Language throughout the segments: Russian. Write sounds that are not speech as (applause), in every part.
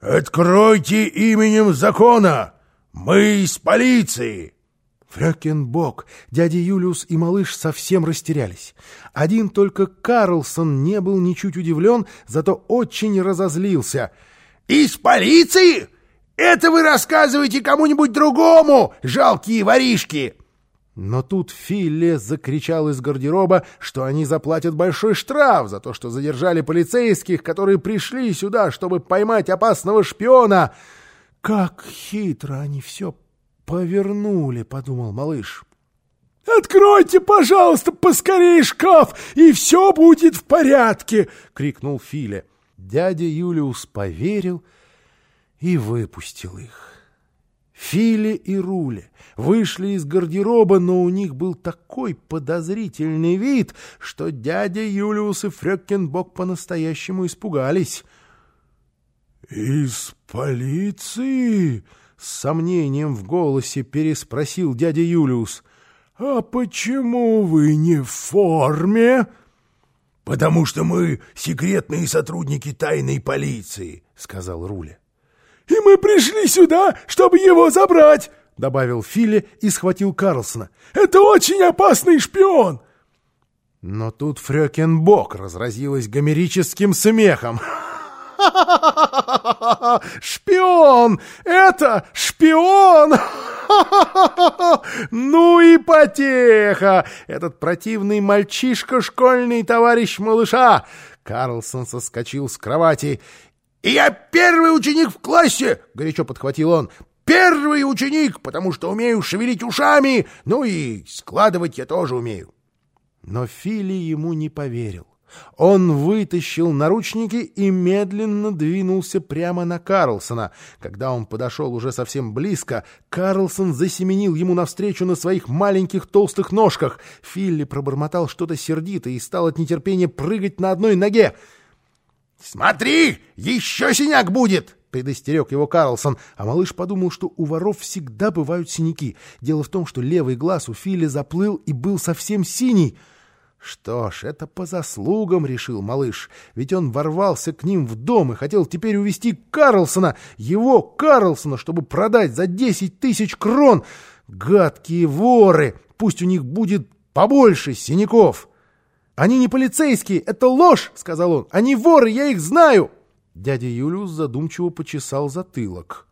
«Откройте именем закона! Мы из полиции!» Фрёкинбок, дядя Юлиус и малыш совсем растерялись. Один только Карлсон не был ничуть удивлен, зато очень разозлился. «Из полиции? Это вы рассказываете кому-нибудь другому, жалкие воришки!» Но тут Филле закричал из гардероба, что они заплатят большой штраф за то, что задержали полицейских, которые пришли сюда, чтобы поймать опасного шпиона. «Как хитро они все повернули», — подумал малыш. «Откройте, пожалуйста, поскорее шкаф, и все будет в порядке!» — крикнул Филе. Дядя Юлиус поверил и выпустил их. Фили и Руле вышли из гардероба, но у них был такой подозрительный вид, что дядя Юлиус и Фрёккенбок по-настоящему испугались. «Из полиции?» — с сомнением в голосе переспросил дядя Юлиус. «А почему вы не в форме?» «Потому что мы секретные сотрудники тайной полиции», — сказал Руля. «И мы пришли сюда, чтобы его забрать!» — добавил Филли и схватил Карлсона. «Это очень опасный шпион!» Но тут Фрёкенбок разразилась гомерическим смехом. (laughs) «Шпион! Это шпион! (laughs) Ну и потеха! Этот противный мальчишка, школьный товарищ малыша!» Карлсон соскочил с кровати «И я первый ученик в классе!» — горячо подхватил он. «Первый ученик, потому что умею шевелить ушами, ну и складывать я тоже умею». Но Фили ему не поверил. Он вытащил наручники и медленно двинулся прямо на Карлсона. Когда он подошел уже совсем близко, Карлсон засеменил ему навстречу на своих маленьких толстых ножках. Филли пробормотал что-то сердито и стал от нетерпения прыгать на одной ноге. «Смотри, еще синяк будет!» — предостерег его Карлсон, а малыш подумал, что у воров всегда бывают синяки. Дело в том, что левый глаз у Фили заплыл и был совсем синий. Что ж, это по заслугам, — решил малыш, ведь он ворвался к ним в дом и хотел теперь увести Карлсона, его Карлсона, чтобы продать за десять тысяч крон. Гадкие воры! Пусть у них будет побольше синяков! «Они не полицейские, это ложь!» — сказал он. «Они воры, я их знаю!» Дядя Юлиус задумчиво почесал затылок.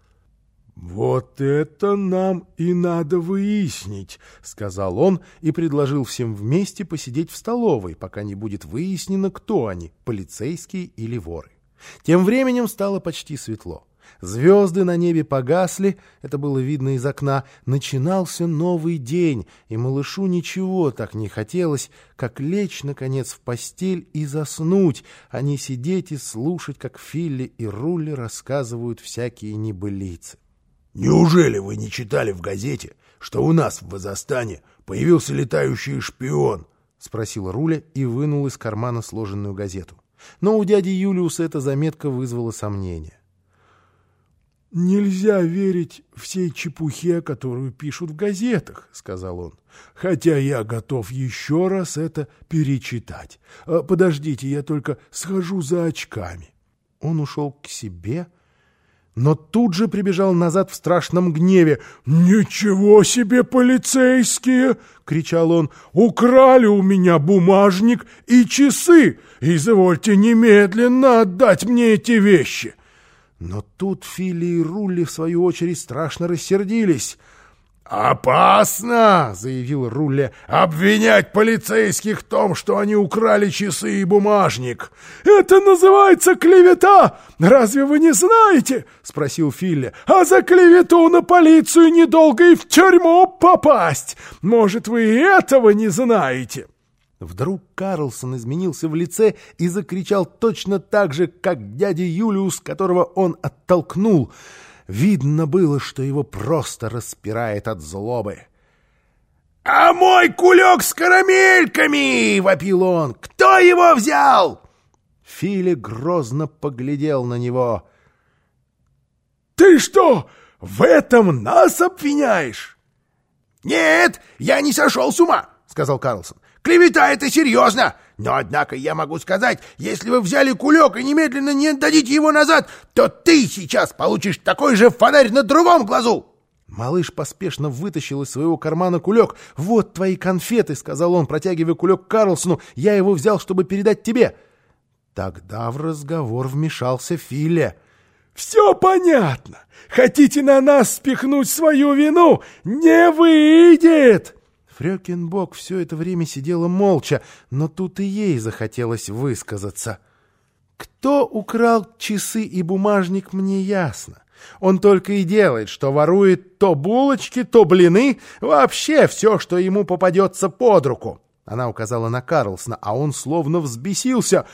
«Вот это нам и надо выяснить», — сказал он и предложил всем вместе посидеть в столовой, пока не будет выяснено, кто они, полицейские или воры. Тем временем стало почти светло. Звезды на небе погасли, это было видно из окна. Начинался новый день, и малышу ничего так не хотелось, как лечь, наконец, в постель и заснуть, а не сидеть и слушать, как Филли и Рулли рассказывают всякие небылицы. «Неужели вы не читали в газете, что у нас в Вазастане появился летающий шпион?» — спросил Руля и вынул из кармана сложенную газету. Но у дяди Юлиуса эта заметка вызвала сомнения. «Нельзя верить всей чепухе, которую пишут в газетах», — сказал он. «Хотя я готов еще раз это перечитать. А, подождите, я только схожу за очками». Он ушел к себе, но тут же прибежал назад в страшном гневе. «Ничего себе, полицейские!» — кричал он. «Украли у меня бумажник и часы! Извольте немедленно отдать мне эти вещи!» Но тут Фили и Рулли, в свою очередь, страшно рассердились. «Опасно!» — заявил Рулли. «Обвинять полицейских в том, что они украли часы и бумажник!» «Это называется клевета! Разве вы не знаете?» — спросил Филли. «А за клевету на полицию недолго и в тюрьму попасть! Может, вы и этого не знаете?» Вдруг Карлсон изменился в лице и закричал точно так же, как дядя Юлиус, которого он оттолкнул. Видно было, что его просто распирает от злобы. «А мой кулек с карамельками!» — вопил он. «Кто его взял?» Фили грозно поглядел на него. «Ты что, в этом нас обвиняешь?» «Нет, я не сошел с ума!» — сказал Карлсон. Клевета — это серьезно! Но, однако, я могу сказать, если вы взяли кулек и немедленно не отдадите его назад, то ты сейчас получишь такой же фонарь на другом глазу!» Малыш поспешно вытащил из своего кармана кулек. «Вот твои конфеты», — сказал он, протягивая кулек Карлсону. «Я его взял, чтобы передать тебе». Тогда в разговор вмешался Филя. «Все понятно. Хотите на нас спихнуть свою вину? Не выйдет!» Фрёкинбок все это время сидела молча, но тут и ей захотелось высказаться. «Кто украл часы и бумажник, мне ясно. Он только и делает, что ворует то булочки, то блины, вообще все, что ему попадется под руку». Она указала на Карлсона, а он словно взбесился.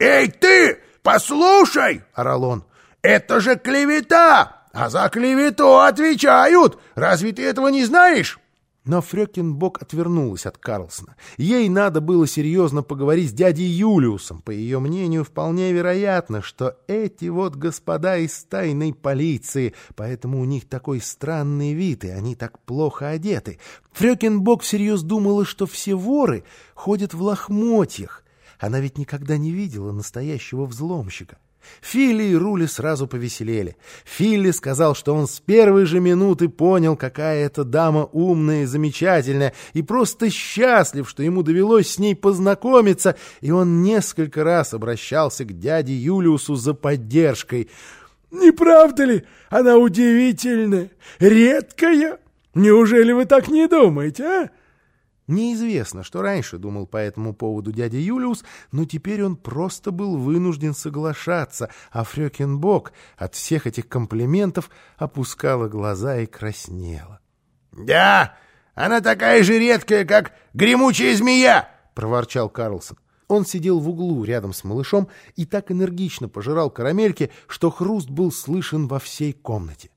«Эй, ты! Послушай!» — орал он. «Это же клевета! А за клевету отвечают! Разве ты этого не знаешь?» Но Фрёкинбок отвернулась от Карлсона. Ей надо было серьезно поговорить с дядей Юлиусом. По ее мнению, вполне вероятно, что эти вот господа из тайной полиции, поэтому у них такой странный вид, и они так плохо одеты. Фрёкинбок всерьез думала, что все воры ходят в лохмотьях. Она ведь никогда не видела настоящего взломщика. Филли и Рули сразу повеселели. Филли сказал, что он с первой же минуты понял, какая эта дама умная и замечательная, и просто счастлив, что ему довелось с ней познакомиться, и он несколько раз обращался к дяде Юлиусу за поддержкой. «Не правда ли? Она удивительная, редкая. Неужели вы так не думаете, а?» Неизвестно, что раньше думал по этому поводу дядя Юлиус, но теперь он просто был вынужден соглашаться, а Фрёкинбок от всех этих комплиментов опускала глаза и краснела. — Да, она такая же редкая, как гремучая змея! — проворчал Карлсон. Он сидел в углу рядом с малышом и так энергично пожирал карамельки, что хруст был слышен во всей комнате.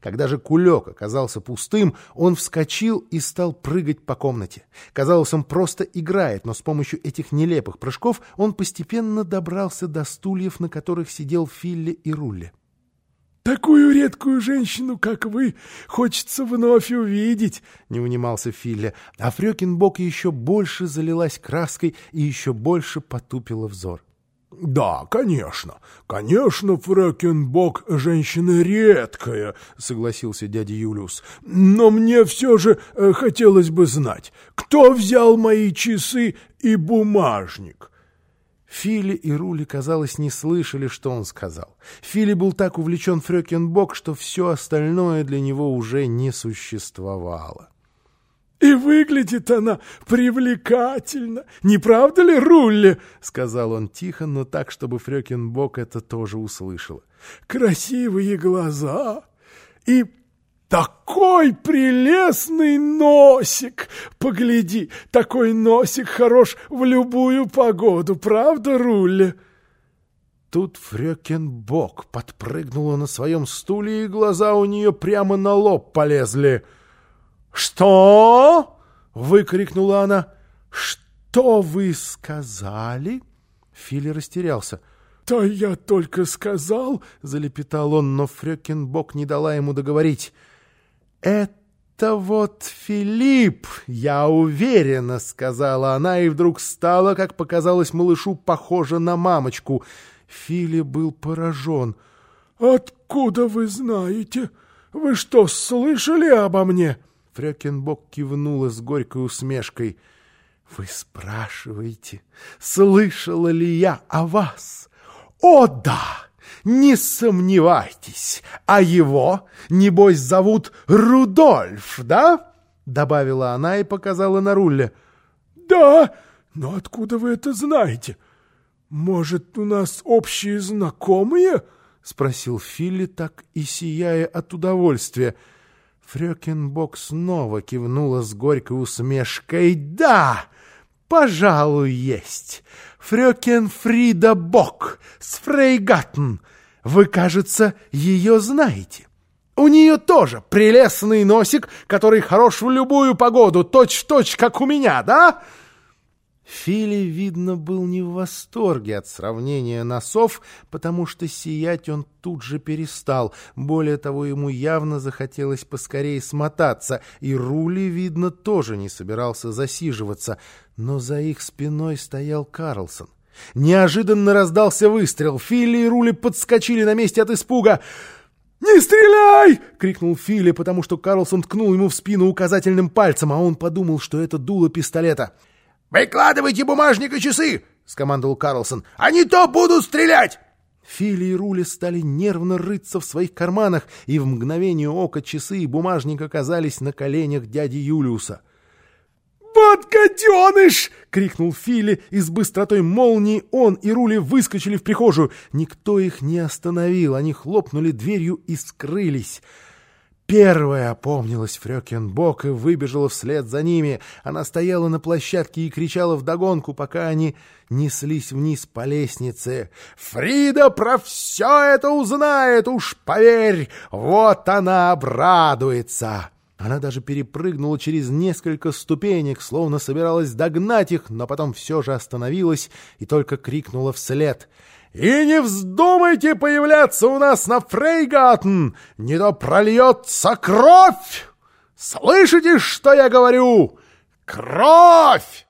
Когда же кулек оказался пустым, он вскочил и стал прыгать по комнате. Казалось, он просто играет, но с помощью этих нелепых прыжков он постепенно добрался до стульев, на которых сидел Филли и Рулли. «Такую редкую женщину, как вы, хочется вновь увидеть!» — не унимался Филли. А Фрёкинбок еще больше залилась краской и еще больше потупила взор. «Да, конечно. Конечно, Фрэкенбок — женщина редкая», — согласился дядя Юлиус. «Но мне все же э, хотелось бы знать, кто взял мои часы и бумажник?» Фили и Рули, казалось, не слышали, что он сказал. Фили был так увлечен Фрёкинбок, что все остальное для него уже не существовало. «И выглядит она привлекательно, не правда ли, Рулли?» — сказал он тихо, но так, чтобы Фрёкинбок это тоже услышала. «Красивые глаза и такой прелестный носик! Погляди, такой носик хорош в любую погоду, правда, Рулли?» Тут Фрёкинбок подпрыгнула на своем стуле, и глаза у нее прямо на лоб полезли — «Что?» — выкрикнула она. «Что вы сказали?» Фили растерялся. «Да я только сказал!» — залепетал он, но Фрёкинбок не дала ему договорить. «Это вот Филипп, я уверена!» — сказала она, и вдруг стала, как показалось малышу, похожа на мамочку. Фили был поражен. «Откуда вы знаете? Вы что, слышали обо мне?» Фрёкинбок кивнула с горькой усмешкой. «Вы спрашиваете, слышала ли я о вас? О, да! Не сомневайтесь! А его, небось, зовут Рудольф, да?» Добавила она и показала на руле. «Да, но откуда вы это знаете? Может, у нас общие знакомые?» — спросил Филли, так и сияя от удовольствия. Фрёкинбок снова кивнула с горькой усмешкой. «Да, пожалуй, есть. Фрёкен Фрида Бок с Фрейгаттен. Вы, кажется, ее знаете. У нее тоже прелестный носик, который хорош в любую погоду, точь-в-точь, -точь, как у меня, да?» Фили, видно, был не в восторге от сравнения носов, потому что сиять он тут же перестал. Более того, ему явно захотелось поскорее смотаться, и Рули, видно, тоже не собирался засиживаться. Но за их спиной стоял Карлсон. Неожиданно раздался выстрел. Филли и Рули подскочили на месте от испуга. «Не стреляй!» — крикнул Филли, потому что Карлсон ткнул ему в спину указательным пальцем, а он подумал, что это дуло пистолета. «Выкладывайте бумажник и часы!» — скомандовал Карлсон. «А не то буду стрелять!» Фили и Рули стали нервно рыться в своих карманах, и в мгновение ока часы и бумажник оказались на коленях дяди Юлиуса. «Вот гаденыш!» — крикнул Фили, и с быстротой молнии он и Рули выскочили в прихожую. Никто их не остановил, они хлопнули дверью и скрылись. Первая опомнилась Фрёкенбок и выбежала вслед за ними. Она стояла на площадке и кричала вдогонку, пока они неслись вниз по лестнице. «Фрида про все это узнает, уж поверь! Вот она обрадуется!» Она даже перепрыгнула через несколько ступенек, словно собиралась догнать их, но потом все же остановилась и только крикнула вслед. «И не вздумайте появляться у нас на Фрейгатен! Не то прольется кровь! Слышите, что я говорю? Кровь!»